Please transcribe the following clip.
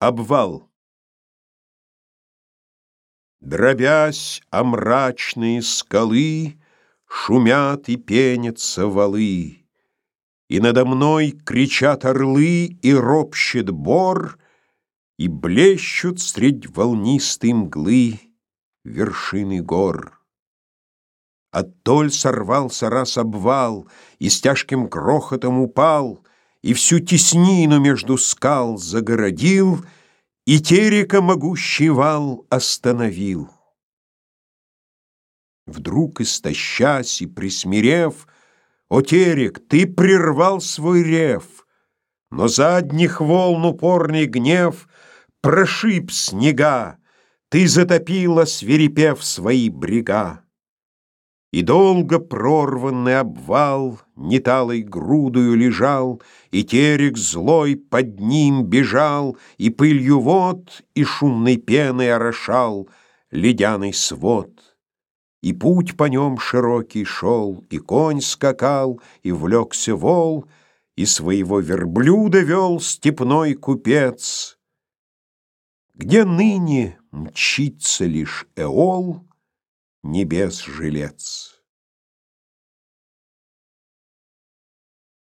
Обвал Дробясь о мрачные скалы, Шумят и пенятся валы, И надо мной кричат орлы, И ропщет бор, И блещут средь волнистой мглы Вершины гор. Оттоль сорвался раз обвал, И с тяжким грохотом упал, И всю теснину между скал загородил — и терека могущий вал остановил. Вдруг, истощась и присмирев, О, терек, ты прервал свой рев, Но задних волн упорный гнев Прошиб снега, Ты затопила, свирепев свои брега. И долго прорванный обвал Неталой грудою лежал, И терек злой под ним бежал, И пылью вод, и шумной пеной орошал Ледяный свод. И путь по нем широкий шел, И конь скакал, и влекся вол, И своего верблюда вел степной купец. Где ныне мчится лишь Эол, небес жилец.